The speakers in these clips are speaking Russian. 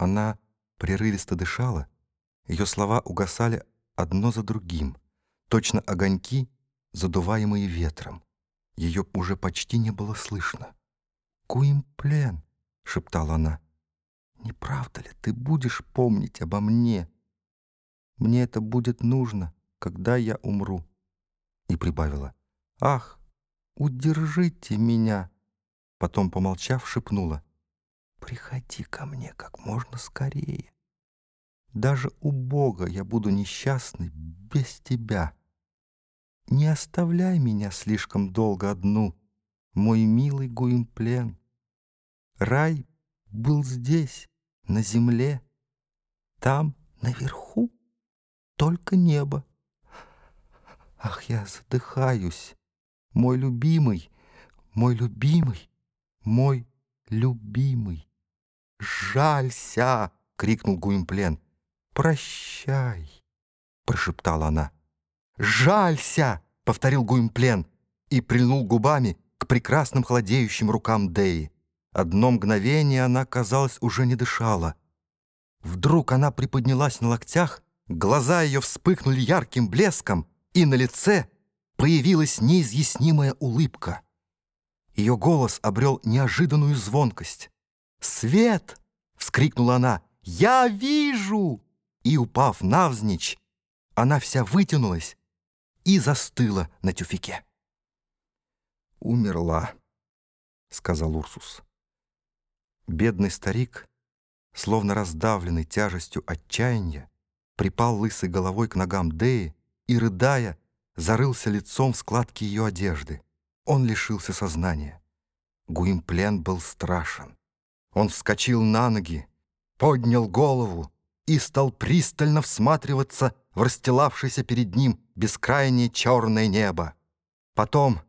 Она прерывисто дышала, ее слова угасали одно за другим, точно огоньки, задуваемые ветром. Ее уже почти не было слышно. «Куимплен!» — шептала она. «Не правда ли ты будешь помнить обо мне? Мне это будет нужно, когда я умру». И прибавила. «Ах, удержите меня!» Потом, помолчав, шепнула. «Приходи ко мне как можно скорее. Даже у Бога я буду несчастной без тебя». Не оставляй меня слишком долго одну, Мой милый Гуимплен. Рай был здесь, на земле, Там, наверху, только небо. Ах, я задыхаюсь, мой любимый, мой любимый, мой любимый. «Жалься!» — крикнул Гуимплен. «Прощай!» — прошептала она. «Жалься!» — повторил Гуимплен и прильнул губами к прекрасным холодеющим рукам Деи. Одно мгновение она, казалось, уже не дышала. Вдруг она приподнялась на локтях, глаза ее вспыхнули ярким блеском, и на лице появилась неизъяснимая улыбка. Ее голос обрел неожиданную звонкость. «Свет!» — вскрикнула она. «Я вижу!» И, упав навзничь, она вся вытянулась, и застыла на тюфике. «Умерла», — сказал Урсус. Бедный старик, словно раздавленный тяжестью отчаяния, припал лысой головой к ногам Деи и, рыдая, зарылся лицом в складки ее одежды. Он лишился сознания. Гуимплен был страшен. Он вскочил на ноги, поднял голову и стал пристально всматриваться в расстилавшееся перед ним бескрайнее черное небо. Потом,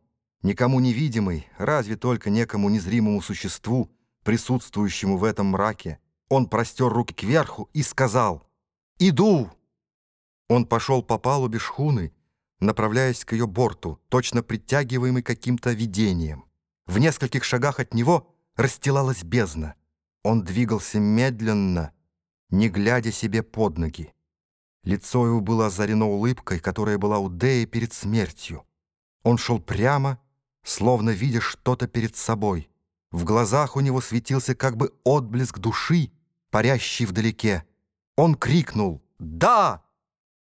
никому невидимый, разве только некому незримому существу, присутствующему в этом мраке, он простер руки кверху и сказал «Иду!». Он пошел по палубе шхуны, направляясь к ее борту, точно притягиваемый каким-то видением. В нескольких шагах от него расстилалась бездна. Он двигался медленно, не глядя себе под ноги. Лицо его было озарено улыбкой, которая была у Деи перед смертью. Он шел прямо, словно видя что-то перед собой. В глазах у него светился как бы отблеск души, парящий вдалеке. Он крикнул «Да!».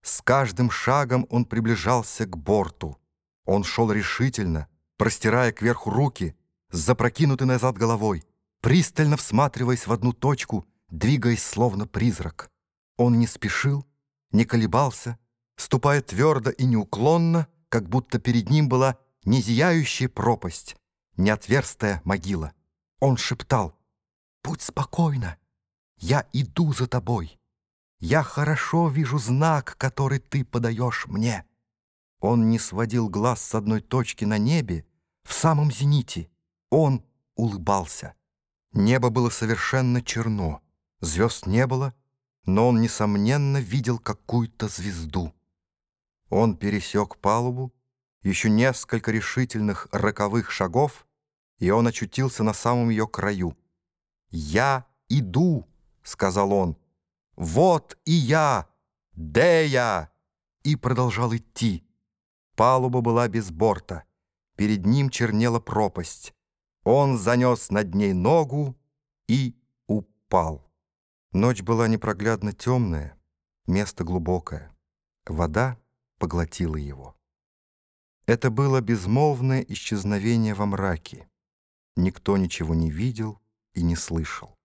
С каждым шагом он приближался к борту. Он шел решительно, простирая кверху руки, с запрокинутой назад головой, пристально всматриваясь в одну точку, двигаясь словно призрак. Он не спешил, не колебался, ступая твердо и неуклонно, как будто перед ним была не зияющая пропасть, не отверстая могила. Он шептал «Будь спокойна, я иду за тобой. Я хорошо вижу знак, который ты подаешь мне». Он не сводил глаз с одной точки на небе, в самом зените. Он улыбался. Небо было совершенно черно, звезд не было, но он, несомненно, видел какую-то звезду. Он пересек палубу, еще несколько решительных роковых шагов, и он очутился на самом ее краю. «Я иду», — сказал он. «Вот и я! Дея!» И продолжал идти. Палуба была без борта. Перед ним чернела пропасть. Он занес над ней ногу и упал. Ночь была непроглядно темная, место глубокое. Вода поглотила его. Это было безмолвное исчезновение во мраке. Никто ничего не видел и не слышал.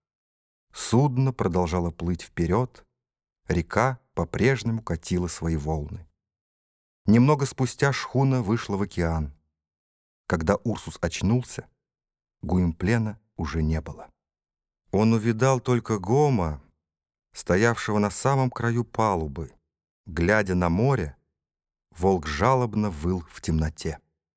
Судно продолжало плыть вперед, река по-прежнему катила свои волны. Немного спустя шхуна вышла в океан. Когда Урсус очнулся, Гуимплена уже не было. Он увидал только Гома, стоявшего на самом краю палубы. Глядя на море, волк жалобно выл в темноте.